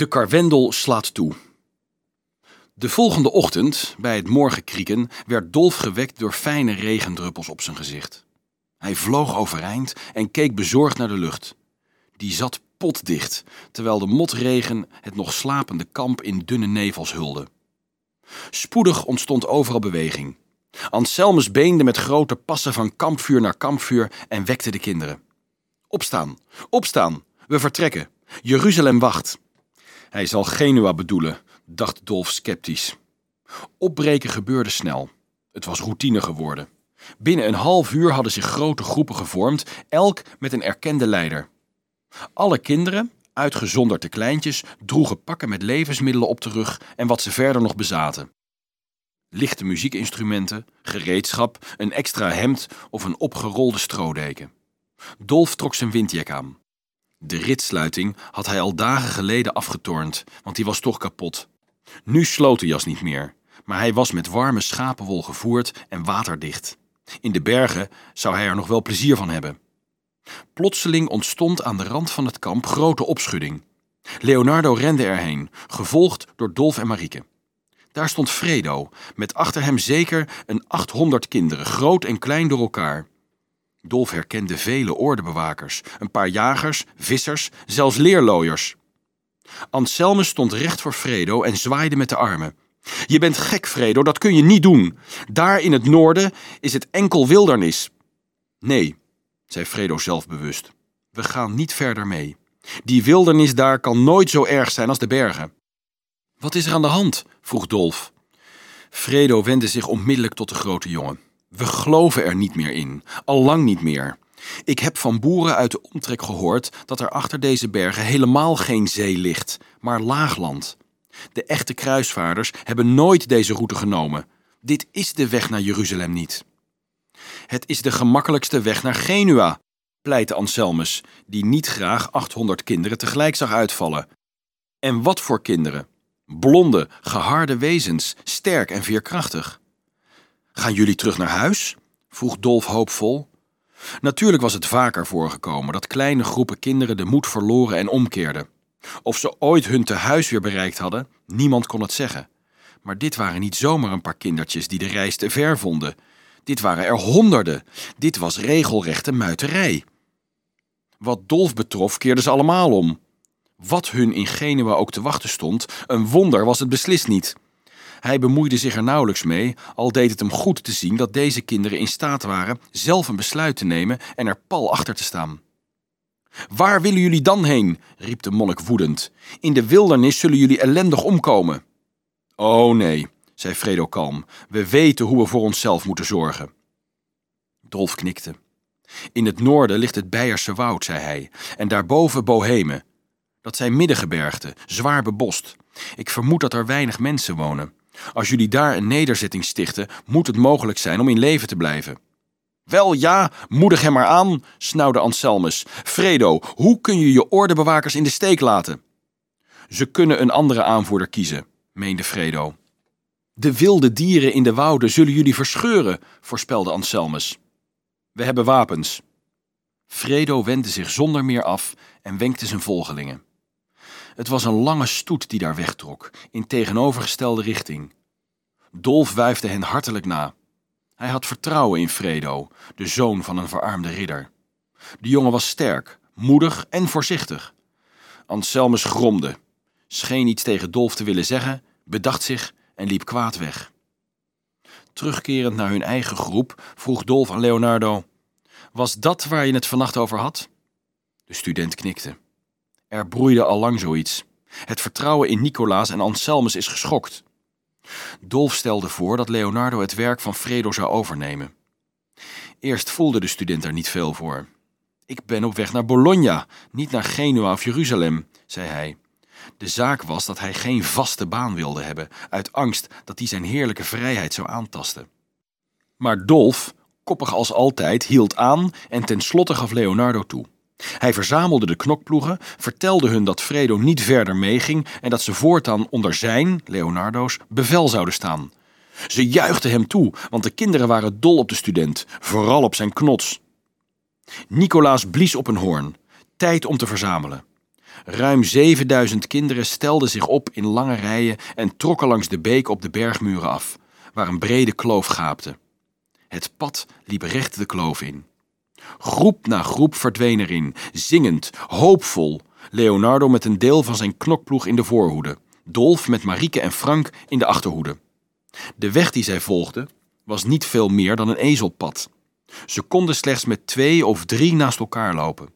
De karwendel slaat toe. De volgende ochtend, bij het morgenkrieken, werd Dolf gewekt door fijne regendruppels op zijn gezicht. Hij vloog overeind en keek bezorgd naar de lucht. Die zat potdicht, terwijl de motregen het nog slapende kamp in dunne nevels hulde. Spoedig ontstond overal beweging. Anselmus beende met grote passen van kampvuur naar kampvuur en wekte de kinderen. Opstaan, opstaan, we vertrekken. Jeruzalem wacht. Hij zal Genua bedoelen, dacht Dolf sceptisch. Opbreken gebeurde snel. Het was routine geworden. Binnen een half uur hadden zich grote groepen gevormd, elk met een erkende leider. Alle kinderen, uitgezonderd de kleintjes, droegen pakken met levensmiddelen op de rug en wat ze verder nog bezaten. Lichte muziekinstrumenten, gereedschap, een extra hemd of een opgerolde strodeken. Dolf trok zijn windjek aan. De ritsluiting had hij al dagen geleden afgetornd, want die was toch kapot. Nu sloot de jas niet meer, maar hij was met warme schapenwol gevoerd en waterdicht. In de bergen zou hij er nog wel plezier van hebben. Plotseling ontstond aan de rand van het kamp grote opschudding. Leonardo rende erheen, gevolgd door Dolf en Marieke. Daar stond Fredo, met achter hem zeker een achthonderd kinderen, groot en klein door elkaar. Dolf herkende vele ordebewakers, een paar jagers, vissers, zelfs leerlooiers. Anselme stond recht voor Fredo en zwaaide met de armen. Je bent gek, Fredo, dat kun je niet doen. Daar in het noorden is het enkel wildernis. Nee, zei Fredo zelfbewust. We gaan niet verder mee. Die wildernis daar kan nooit zo erg zijn als de bergen. Wat is er aan de hand? vroeg Dolf. Fredo wendde zich onmiddellijk tot de grote jongen. We geloven er niet meer in, al lang niet meer. Ik heb van boeren uit de omtrek gehoord dat er achter deze bergen helemaal geen zee ligt, maar laagland. De echte kruisvaarders hebben nooit deze route genomen. Dit is de weg naar Jeruzalem niet. Het is de gemakkelijkste weg naar Genua, pleitte Anselmus, die niet graag 800 kinderen tegelijk zag uitvallen. En wat voor kinderen? Blonde, geharde wezens, sterk en veerkrachtig. Gaan jullie terug naar huis? vroeg Dolf hoopvol. Natuurlijk was het vaker voorgekomen dat kleine groepen kinderen de moed verloren en omkeerden. Of ze ooit hun tehuis weer bereikt hadden, niemand kon het zeggen. Maar dit waren niet zomaar een paar kindertjes die de reis te ver vonden. Dit waren er honderden. Dit was regelrechte muiterij. Wat Dolf betrof keerden ze allemaal om. Wat hun in Genua ook te wachten stond, een wonder was het beslist niet. Hij bemoeide zich er nauwelijks mee, al deed het hem goed te zien dat deze kinderen in staat waren zelf een besluit te nemen en er pal achter te staan. Waar willen jullie dan heen? riep de monnik woedend. In de wildernis zullen jullie ellendig omkomen. Oh nee, zei Fredo kalm. We weten hoe we voor onszelf moeten zorgen. Dolf knikte. In het noorden ligt het Beierse woud, zei hij, en daarboven Bohemen. Dat zijn middengebergten, zwaar bebost. Ik vermoed dat er weinig mensen wonen. Als jullie daar een nederzetting stichten, moet het mogelijk zijn om in leven te blijven. Wel ja, moedig hem maar aan, snauwde Anselmus. Fredo, hoe kun je je ordebewakers in de steek laten? Ze kunnen een andere aanvoerder kiezen, meende Fredo. De wilde dieren in de wouden zullen jullie verscheuren, voorspelde Anselmus. We hebben wapens. Fredo wendde zich zonder meer af en wenkte zijn volgelingen. Het was een lange stoet die daar wegtrok, in tegenovergestelde richting. Dolf wuifde hen hartelijk na. Hij had vertrouwen in Fredo, de zoon van een verarmde ridder. De jongen was sterk, moedig en voorzichtig. Anselmus gromde, scheen iets tegen Dolf te willen zeggen, bedacht zich en liep kwaad weg. Terugkerend naar hun eigen groep vroeg Dolf aan Leonardo: Was dat waar je het vannacht over had? De student knikte. Er broeide al lang zoiets. Het vertrouwen in Nicolaas en Anselmus is geschokt. Dolf stelde voor dat Leonardo het werk van Fredo zou overnemen. Eerst voelde de student er niet veel voor. Ik ben op weg naar Bologna, niet naar Genua of Jeruzalem, zei hij. De zaak was dat hij geen vaste baan wilde hebben, uit angst dat hij zijn heerlijke vrijheid zou aantasten. Maar Dolf, koppig als altijd, hield aan en tenslotte gaf Leonardo toe. Hij verzamelde de knokploegen, vertelde hun dat Fredo niet verder meeging en dat ze voortaan onder zijn, Leonardo's, bevel zouden staan. Ze juichten hem toe, want de kinderen waren dol op de student, vooral op zijn knots. Nicolaas blies op een hoorn. Tijd om te verzamelen. Ruim 7000 kinderen stelden zich op in lange rijen en trokken langs de beek op de bergmuren af, waar een brede kloof gaapte. Het pad liep recht de kloof in. Groep na groep verdween erin, zingend, hoopvol. Leonardo met een deel van zijn knokploeg in de voorhoede, Dolf met Marieke en Frank in de achterhoede. De weg die zij volgden was niet veel meer dan een ezelpad. Ze konden slechts met twee of drie naast elkaar lopen.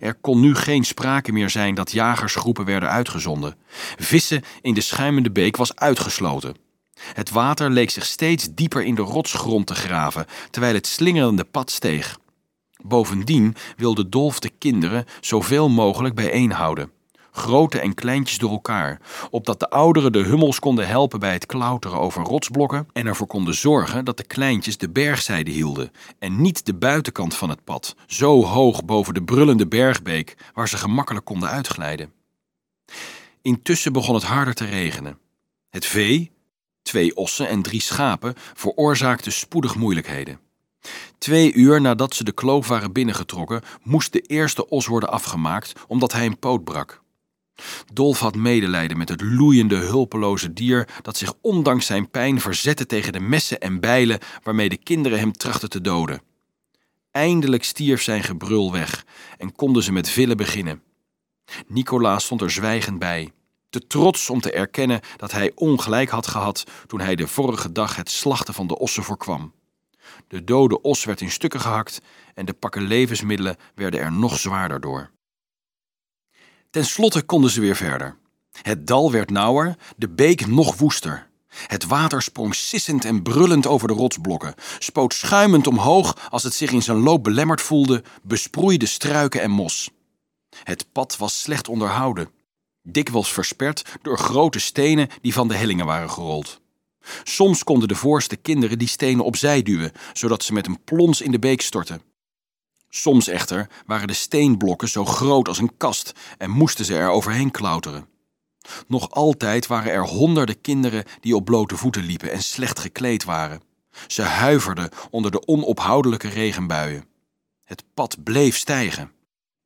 Er kon nu geen sprake meer zijn dat jagersgroepen werden uitgezonden. Vissen in de schuimende beek was uitgesloten. Het water leek zich steeds dieper in de rotsgrond te graven, terwijl het slingerende pad steeg. Bovendien wilde Dolf de kinderen zoveel mogelijk bijeenhouden. Grote en kleintjes door elkaar, opdat de ouderen de hummels konden helpen bij het klauteren over rotsblokken en ervoor konden zorgen dat de kleintjes de bergzijde hielden en niet de buitenkant van het pad, zo hoog boven de brullende bergbeek waar ze gemakkelijk konden uitglijden. Intussen begon het harder te regenen. Het vee, twee ossen en drie schapen veroorzaakten spoedig moeilijkheden. Twee uur nadat ze de kloof waren binnengetrokken, moest de eerste os worden afgemaakt omdat hij een poot brak. Dolf had medelijden met het loeiende, hulpeloze dier dat zich ondanks zijn pijn verzette tegen de messen en bijlen waarmee de kinderen hem trachten te doden. Eindelijk stierf zijn gebrul weg en konden ze met villen beginnen. Nicolaas stond er zwijgend bij, te trots om te erkennen dat hij ongelijk had gehad toen hij de vorige dag het slachten van de ossen voorkwam. De dode os werd in stukken gehakt en de pakken levensmiddelen werden er nog zwaarder door. Ten slotte konden ze weer verder. Het dal werd nauwer, de beek nog woester. Het water sprong sissend en brullend over de rotsblokken, spoot schuimend omhoog als het zich in zijn loop belemmerd voelde, besproeide struiken en mos. Het pad was slecht onderhouden, dikwijls versperd door grote stenen die van de hellingen waren gerold. Soms konden de voorste kinderen die stenen opzij duwen, zodat ze met een plons in de beek stortten. Soms echter waren de steenblokken zo groot als een kast en moesten ze er overheen klauteren. Nog altijd waren er honderden kinderen die op blote voeten liepen en slecht gekleed waren. Ze huiverden onder de onophoudelijke regenbuien. Het pad bleef stijgen.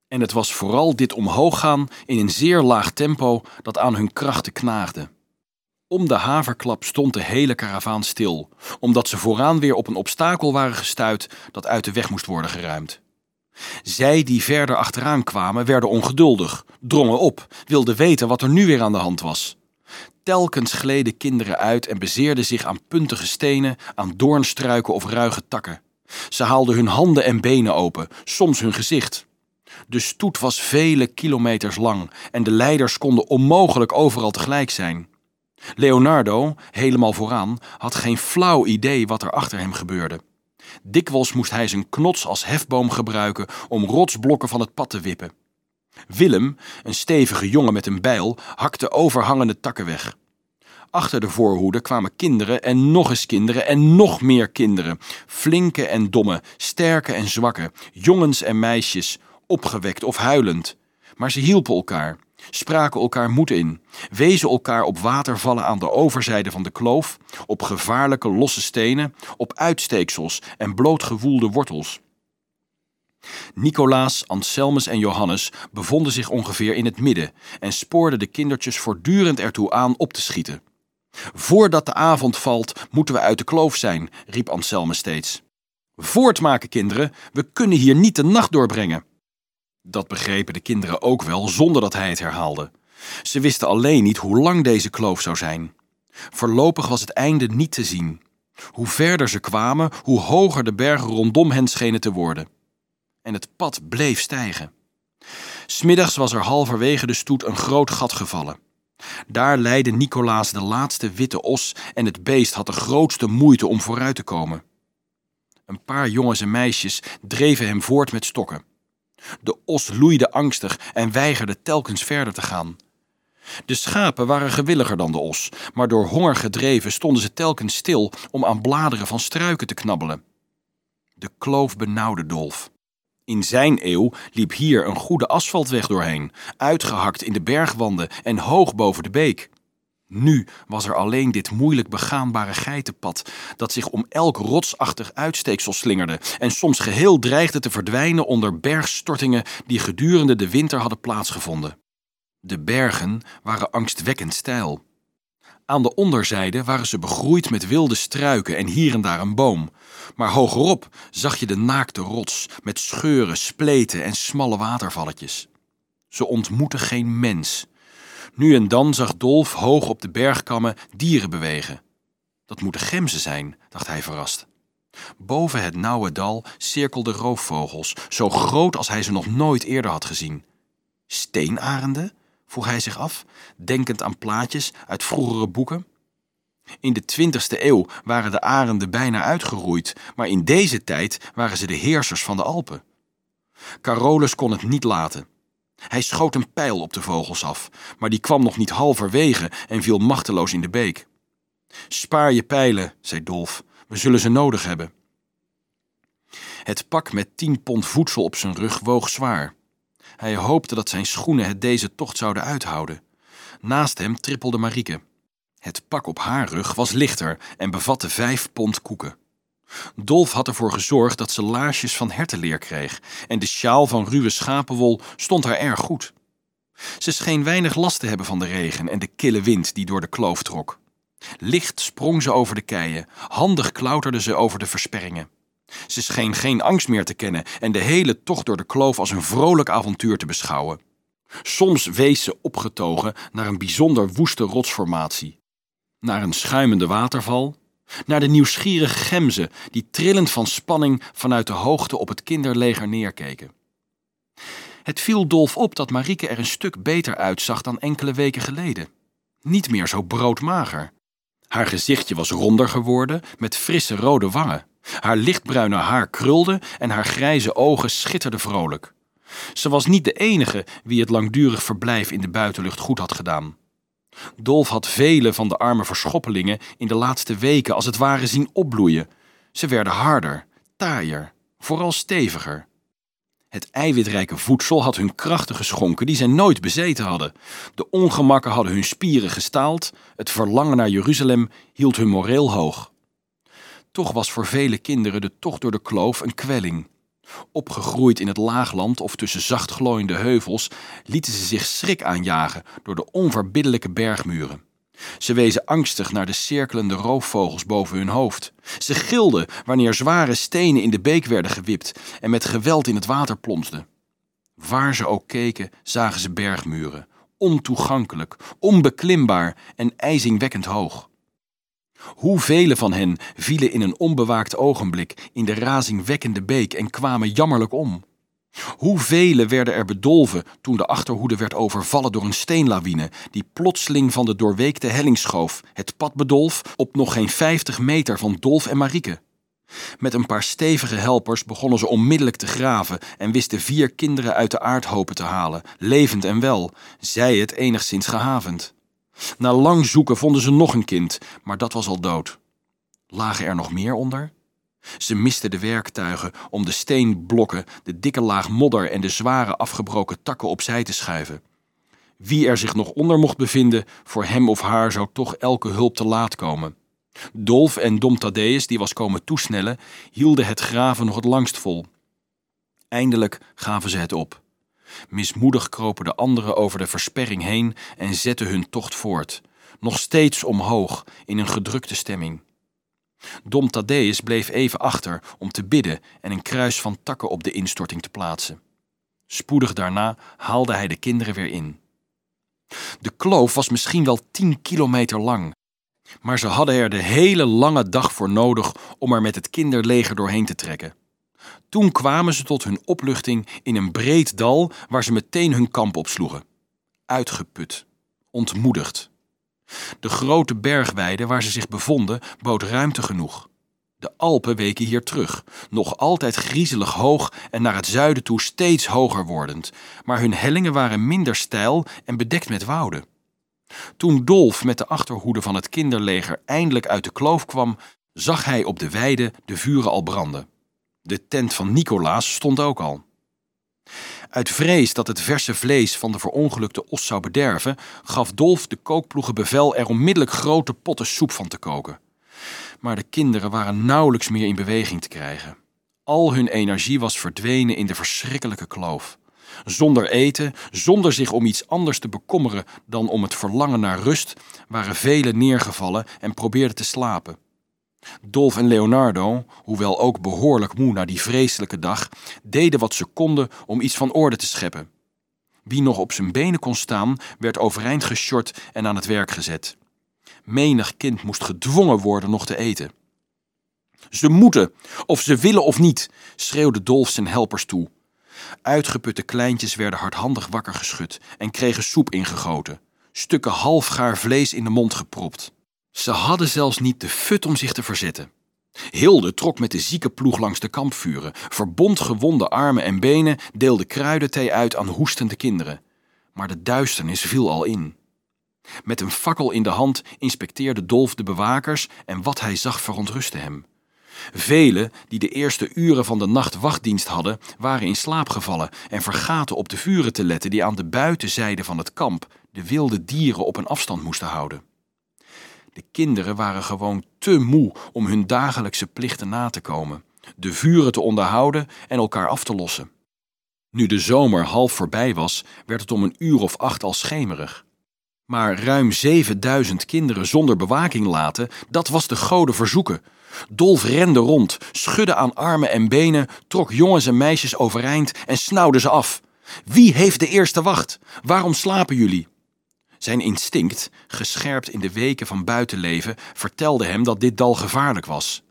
En het was vooral dit omhooggaan in een zeer laag tempo dat aan hun krachten knaagde. Om de haverklap stond de hele karavaan stil, omdat ze vooraan weer op een obstakel waren gestuit dat uit de weg moest worden geruimd. Zij die verder achteraan kwamen, werden ongeduldig, drongen op, wilden weten wat er nu weer aan de hand was. Telkens gleden kinderen uit en bezeerden zich aan puntige stenen, aan doornstruiken of ruige takken. Ze haalden hun handen en benen open, soms hun gezicht. De stoet was vele kilometers lang en de leiders konden onmogelijk overal tegelijk zijn. Leonardo, helemaal vooraan, had geen flauw idee wat er achter hem gebeurde. Dikwijls moest hij zijn knots als hefboom gebruiken om rotsblokken van het pad te wippen. Willem, een stevige jongen met een bijl, hakte overhangende takken weg. Achter de voorhoede kwamen kinderen en nog eens kinderen en nog meer kinderen. Flinke en domme, sterke en zwakke, jongens en meisjes, opgewekt of huilend. Maar ze hielpen elkaar spraken elkaar moed in, wezen elkaar op watervallen aan de overzijde van de kloof, op gevaarlijke losse stenen, op uitsteeksels en blootgewoelde wortels. Nicolaas, Anselmus en Johannes bevonden zich ongeveer in het midden en spoorden de kindertjes voortdurend ertoe aan op te schieten. Voordat de avond valt, moeten we uit de kloof zijn, riep Anselmus steeds. Voortmaken, kinderen, we kunnen hier niet de nacht doorbrengen. Dat begrepen de kinderen ook wel zonder dat hij het herhaalde. Ze wisten alleen niet hoe lang deze kloof zou zijn. Voorlopig was het einde niet te zien. Hoe verder ze kwamen, hoe hoger de bergen rondom hen schenen te worden. En het pad bleef stijgen. Smiddags was er halverwege de stoet een groot gat gevallen. Daar leidde Nicolaas de laatste witte os en het beest had de grootste moeite om vooruit te komen. Een paar jongens en meisjes dreven hem voort met stokken. De os loeide angstig en weigerde telkens verder te gaan. De schapen waren gewilliger dan de os, maar door honger gedreven stonden ze telkens stil om aan bladeren van struiken te knabbelen. De kloof benauwde Dolf. In zijn eeuw liep hier een goede asfaltweg doorheen, uitgehakt in de bergwanden en hoog boven de beek. Nu was er alleen dit moeilijk begaanbare geitenpad, dat zich om elk rotsachtig uitsteeksel slingerde en soms geheel dreigde te verdwijnen onder bergstortingen die gedurende de winter hadden plaatsgevonden. De bergen waren angstwekkend steil. Aan de onderzijde waren ze begroeid met wilde struiken en hier en daar een boom. Maar hogerop zag je de naakte rots met scheuren, spleten en smalle watervalletjes. Ze ontmoetten geen mens. Nu en dan zag Dolf hoog op de bergkammen dieren bewegen. Dat moeten gemzen zijn, dacht hij verrast. Boven het nauwe dal cirkelden roofvogels, zo groot als hij ze nog nooit eerder had gezien. Steenarenden? vroeg hij zich af, denkend aan plaatjes uit vroegere boeken. In de 20e eeuw waren de arenden bijna uitgeroeid, maar in deze tijd waren ze de heersers van de Alpen. Carolus kon het niet laten. Hij schoot een pijl op de vogels af, maar die kwam nog niet halverwege en viel machteloos in de beek. Spaar je pijlen, zei Dolf, we zullen ze nodig hebben. Het pak met tien pond voedsel op zijn rug woog zwaar. Hij hoopte dat zijn schoenen het deze tocht zouden uithouden. Naast hem trippelde Marieke. Het pak op haar rug was lichter en bevatte vijf pond koeken. Dolf had ervoor gezorgd dat ze laarsjes van hertenleer kreeg en de sjaal van ruwe schapenwol stond haar erg goed. Ze scheen weinig last te hebben van de regen en de kille wind die door de kloof trok. Licht sprong ze over de keien, handig klauterde ze over de versperringen. Ze scheen geen angst meer te kennen en de hele tocht door de kloof als een vrolijk avontuur te beschouwen. Soms wees ze opgetogen naar een bijzonder woeste rotsformatie, naar een schuimende waterval, naar de nieuwsgierige gemzen die trillend van spanning vanuit de hoogte op het kinderleger neerkeken. Het viel Dolf op dat Marieke er een stuk beter uitzag dan enkele weken geleden. Niet meer zo broodmager. Haar gezichtje was ronder geworden, met frisse rode wangen. Haar lichtbruine haar krulde en haar grijze ogen schitterden vrolijk. Ze was niet de enige wie het langdurig verblijf in de buitenlucht goed had gedaan. Dolf had vele van de arme verschoppelingen in de laatste weken als het ware zien opbloeien. Ze werden harder, taaier, vooral steviger. Het eiwitrijke voedsel had hun krachten geschonken die zij nooit bezeten hadden. De ongemakken hadden hun spieren gestaald, het verlangen naar Jeruzalem hield hun moreel hoog. Toch was voor vele kinderen de tocht door de kloof een kwelling. Opgegroeid in het laagland of tussen zacht glooiende heuvels, lieten ze zich schrik aanjagen door de onverbiddelijke bergmuren. Ze wezen angstig naar de cirkelende roofvogels boven hun hoofd. Ze gilden wanneer zware stenen in de beek werden gewipt en met geweld in het water plonsden. Waar ze ook keken, zagen ze bergmuren, ontoegankelijk, onbeklimbaar en ijzingwekkend hoog. Hoeveel van hen vielen in een onbewaakt ogenblik in de razingwekkende beek en kwamen jammerlijk om? Hoeveel werden er bedolven toen de achterhoede werd overvallen door een steenlawine die plotseling van de doorweekte helling schoof, het pad bedolf op nog geen vijftig meter van Dolf en Marieke? Met een paar stevige helpers begonnen ze onmiddellijk te graven en wisten vier kinderen uit de aardhopen te halen, levend en wel, zij het enigszins gehavend. Na lang zoeken vonden ze nog een kind, maar dat was al dood. Lagen er nog meer onder? Ze misten de werktuigen om de steenblokken, de dikke laag modder en de zware afgebroken takken opzij te schuiven. Wie er zich nog onder mocht bevinden, voor hem of haar zou toch elke hulp te laat komen. Dolf en Dom Thaddeus, die was komen toesnellen, hielden het graven nog het langst vol. Eindelijk gaven ze het op. Mismoedig kropen de anderen over de versperring heen en zetten hun tocht voort, nog steeds omhoog in een gedrukte stemming. Dom Thaddeus bleef even achter om te bidden en een kruis van takken op de instorting te plaatsen. Spoedig daarna haalde hij de kinderen weer in. De kloof was misschien wel tien kilometer lang, maar ze hadden er de hele lange dag voor nodig om er met het kinderleger doorheen te trekken. Toen kwamen ze tot hun opluchting in een breed dal waar ze meteen hun kamp opsloegen. Uitgeput, ontmoedigd. De grote bergweide waar ze zich bevonden bood ruimte genoeg. De Alpen weken hier terug, nog altijd griezelig hoog en naar het zuiden toe steeds hoger wordend, maar hun hellingen waren minder steil en bedekt met wouden. Toen Dolf met de achterhoede van het kinderleger eindelijk uit de kloof kwam, zag hij op de weide de vuren al branden. De tent van Nicolaas stond ook al. Uit vrees dat het verse vlees van de verongelukte os zou bederven, gaf Dolf de kookploegen bevel er onmiddellijk grote potten soep van te koken. Maar de kinderen waren nauwelijks meer in beweging te krijgen. Al hun energie was verdwenen in de verschrikkelijke kloof. Zonder eten, zonder zich om iets anders te bekommeren dan om het verlangen naar rust, waren velen neergevallen en probeerden te slapen. Dolf en Leonardo, hoewel ook behoorlijk moe na die vreselijke dag, deden wat ze konden om iets van orde te scheppen. Wie nog op zijn benen kon staan, werd overeind geshort en aan het werk gezet. Menig kind moest gedwongen worden nog te eten. Ze moeten, of ze willen of niet, schreeuwde Dolf zijn helpers toe. Uitgeputte kleintjes werden hardhandig wakker geschud en kregen soep ingegoten, stukken halfgaar vlees in de mond gepropt. Ze hadden zelfs niet de fut om zich te verzetten. Hilde trok met de zieke ploeg langs de kampvuren, verbond gewonde armen en benen, deelde kruidenthee uit aan hoestende kinderen. Maar de duisternis viel al in. Met een fakkel in de hand inspecteerde Dolf de bewakers en wat hij zag verontrustte hem. Velen die de eerste uren van de nacht wachtdienst hadden, waren in slaap gevallen en vergaten op de vuren te letten die aan de buitenzijde van het kamp de wilde dieren op een afstand moesten houden. De kinderen waren gewoon te moe om hun dagelijkse plichten na te komen, de vuren te onderhouden en elkaar af te lossen. Nu de zomer half voorbij was, werd het om een uur of acht al schemerig. Maar ruim 7000 kinderen zonder bewaking laten, dat was de goden verzoeken. Dolf rende rond, schudde aan armen en benen, trok jongens en meisjes overeind en snauwde ze af. Wie heeft de eerste wacht? Waarom slapen jullie? Zijn instinct, gescherpt in de weken van buitenleven, vertelde hem dat dit dal gevaarlijk was.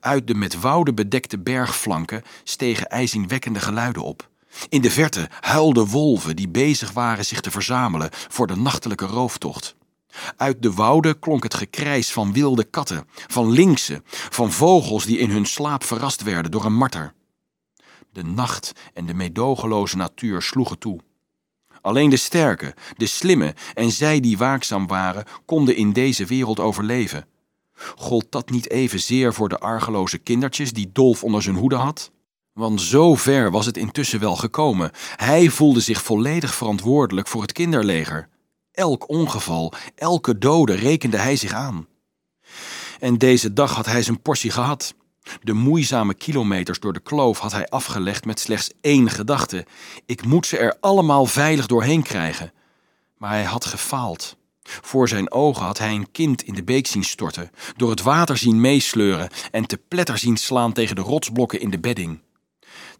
Uit de met wouden bedekte bergflanken stegen ijzingwekkende geluiden op. In de verte huilden wolven die bezig waren zich te verzamelen voor de nachtelijke rooftocht. Uit de wouden klonk het gekrijs van wilde katten, van linksen, van vogels die in hun slaap verrast werden door een marter. De nacht en de meedogenloze natuur sloegen toe. Alleen de sterke, de slimme en zij die waakzaam waren, konden in deze wereld overleven. Gold dat niet evenzeer voor de argeloze kindertjes die Dolf onder zijn hoede had? Want zo ver was het intussen wel gekomen. Hij voelde zich volledig verantwoordelijk voor het kinderleger. Elk ongeval, elke dode rekende hij zich aan. En deze dag had hij zijn portie gehad. De moeizame kilometers door de kloof had hij afgelegd met slechts één gedachte: ik moet ze er allemaal veilig doorheen krijgen. Maar hij had gefaald. Voor zijn ogen had hij een kind in de beek zien storten, door het water zien meesleuren en te pletter zien slaan tegen de rotsblokken in de bedding.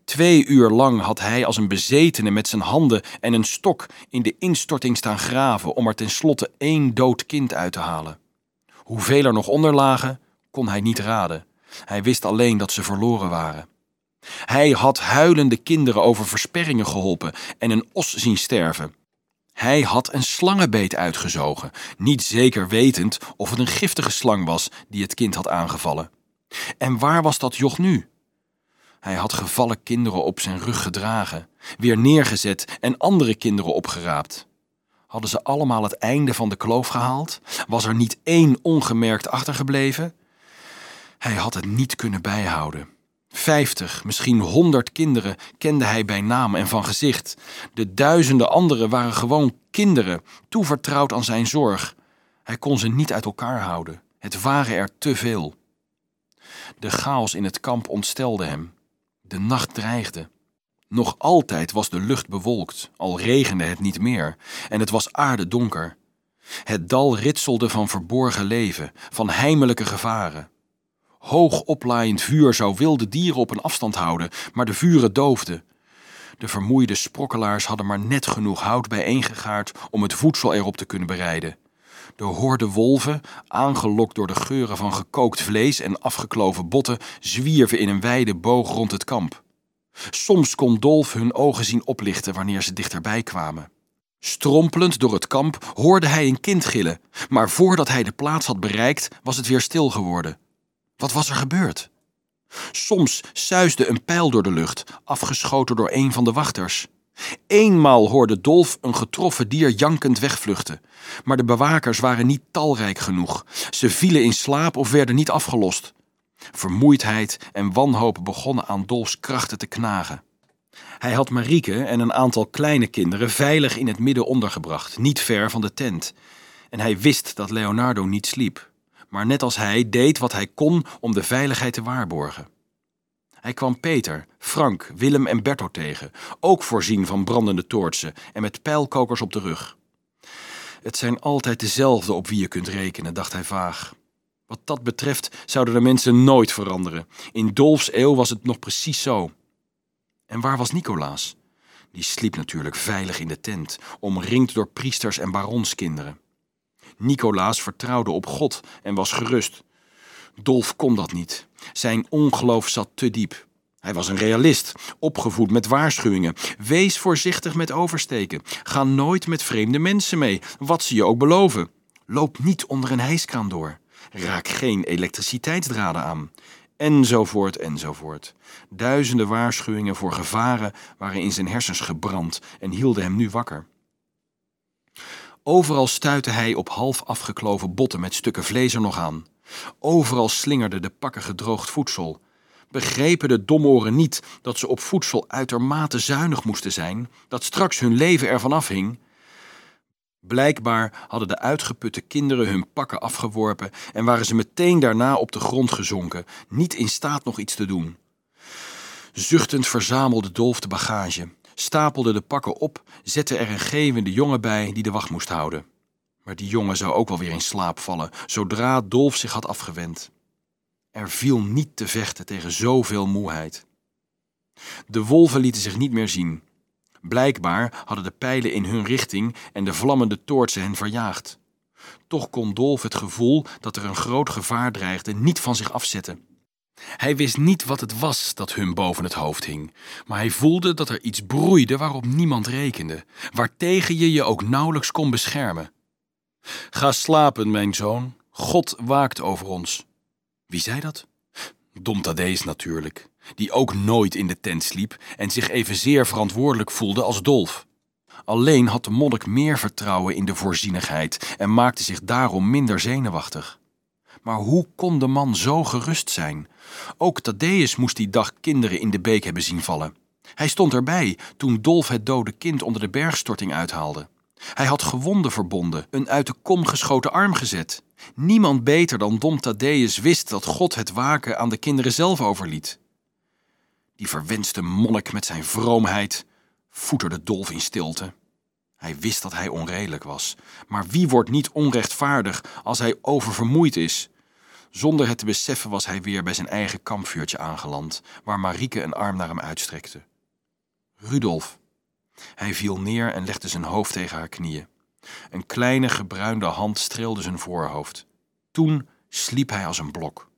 Twee uur lang had hij als een bezetene met zijn handen en een stok in de instorting staan graven om er tenslotte één dood kind uit te halen. Hoeveel er nog onder lagen, kon hij niet raden. Hij wist alleen dat ze verloren waren. Hij had huilende kinderen over versperringen geholpen en een os zien sterven. Hij had een slangenbeet uitgezogen, niet zeker wetend of het een giftige slang was die het kind had aangevallen. En waar was dat joch nu? Hij had gevallen kinderen op zijn rug gedragen, weer neergezet en andere kinderen opgeraapt. Hadden ze allemaal het einde van de kloof gehaald? Was er niet één ongemerkt achtergebleven? Hij had het niet kunnen bijhouden. Vijftig, misschien honderd kinderen kende hij bij naam en van gezicht. De duizenden anderen waren gewoon kinderen, toevertrouwd aan zijn zorg. Hij kon ze niet uit elkaar houden. Het waren er te veel. De chaos in het kamp ontstelde hem. De nacht dreigde. Nog altijd was de lucht bewolkt, al regende het niet meer, en het was aardedonker. Het dal ritselde van verborgen leven, van heimelijke gevaren. Hoog oplaaiend vuur zou wilde dieren op een afstand houden, maar de vuren doofden. De vermoeide sprokkelaars hadden maar net genoeg hout bijeengegaard om het voedsel erop te kunnen bereiden. De horde wolven, aangelokt door de geuren van gekookt vlees en afgekloven botten, zwierven in een wijde boog rond het kamp. Soms kon Dolf hun ogen zien oplichten wanneer ze dichterbij kwamen. Strompelend door het kamp hoorde hij een kind gillen, maar voordat hij de plaats had bereikt, was het weer stil geworden. Wat was er gebeurd? Soms suisde een pijl door de lucht, afgeschoten door een van de wachters. Eenmaal hoorde Dolf een getroffen dier jankend wegvluchten. Maar de bewakers waren niet talrijk genoeg. Ze vielen in slaap of werden niet afgelost. Vermoeidheid en wanhoop begonnen aan Dolfs krachten te knagen. Hij had Marieke en een aantal kleine kinderen veilig in het midden ondergebracht, niet ver van de tent. En hij wist dat Leonardo niet sliep, maar net als hij deed wat hij kon om de veiligheid te waarborgen. Hij kwam Peter, Frank, Willem en Berto tegen, ook voorzien van brandende toortsen en met pijlkokers op de rug. Het zijn altijd dezelfde op wie je kunt rekenen, dacht hij vaag. Wat dat betreft zouden de mensen nooit veranderen. In Dolfs eeuw was het nog precies zo. En waar was Nicolaas? Die sliep natuurlijk veilig in de tent, omringd door priesters en baronskinderen. Nicolaas vertrouwde op God en was gerust. Dolf kon dat niet. Zijn ongeloof zat te diep. Hij was een realist, opgevoed met waarschuwingen. Wees voorzichtig met oversteken. Ga nooit met vreemde mensen mee, wat ze je ook beloven. Loop niet onder een hijskraan door. Raak geen elektriciteitsdraden aan. Enzovoort, enzovoort. Duizenden waarschuwingen voor gevaren waren in zijn hersens gebrand en hielden hem nu wakker. Overal stuitte hij op half afgekloven botten met stukken vlees er nog aan. Overal slingerde de pakken gedroogd voedsel. Begrepen de domoren niet dat ze op voedsel uitermate zuinig moesten zijn, dat straks hun leven ervan afhing? Blijkbaar hadden de uitgeputte kinderen hun pakken afgeworpen en waren ze meteen daarna op de grond gezonken, niet in staat nog iets te doen. Zuchtend verzamelde Dolf de bagage, stapelde de pakken op, zette er een geeuwende jongen bij die de wacht moest houden. Maar die jongen zou ook wel weer in slaap vallen, zodra Dolf zich had afgewend. Er viel niet te vechten tegen zoveel moeheid. De wolven lieten zich niet meer zien. Blijkbaar hadden de pijlen in hun richting en de vlammende toortsen hen verjaagd. Toch kon Dolf het gevoel dat er een groot gevaar dreigde niet van zich afzetten. Hij wist niet wat het was dat hun boven het hoofd hing, maar hij voelde dat er iets broeide waarop niemand rekende, waartegen je je ook nauwelijks kon beschermen. Ga slapen, mijn zoon. God waakt over ons. Wie zei dat? Dom Thaddeus natuurlijk, die ook nooit in de tent sliep en zich evenzeer verantwoordelijk voelde als Dolf. Alleen had de monnik meer vertrouwen in de voorzienigheid en maakte zich daarom minder zenuwachtig. Maar hoe kon de man zo gerust zijn? Ook Thaddeus moest die dag kinderen in de beek hebben zien vallen. Hij stond erbij toen Dolf het dode kind onder de bergstorting uithaalde. Hij had gewonden verbonden, een uit de kom geschoten arm gezet. Niemand beter dan Dom Thaddeus wist dat God het waken aan de kinderen zelf overliet. Die verwenste monnik met zijn vroomheid voeterde Dolf in stilte. Hij wist dat hij onredelijk was, maar wie wordt niet onrechtvaardig als hij oververmoeid is? Zonder het te beseffen was hij weer bij zijn eigen kampvuurtje aangeland, waar Marieke een arm naar hem uitstrekte. Rudolf. Hij viel neer en legde zijn hoofd tegen haar knieën. Een kleine gebruinde hand streelde zijn voorhoofd. Toen sliep hij als een blok.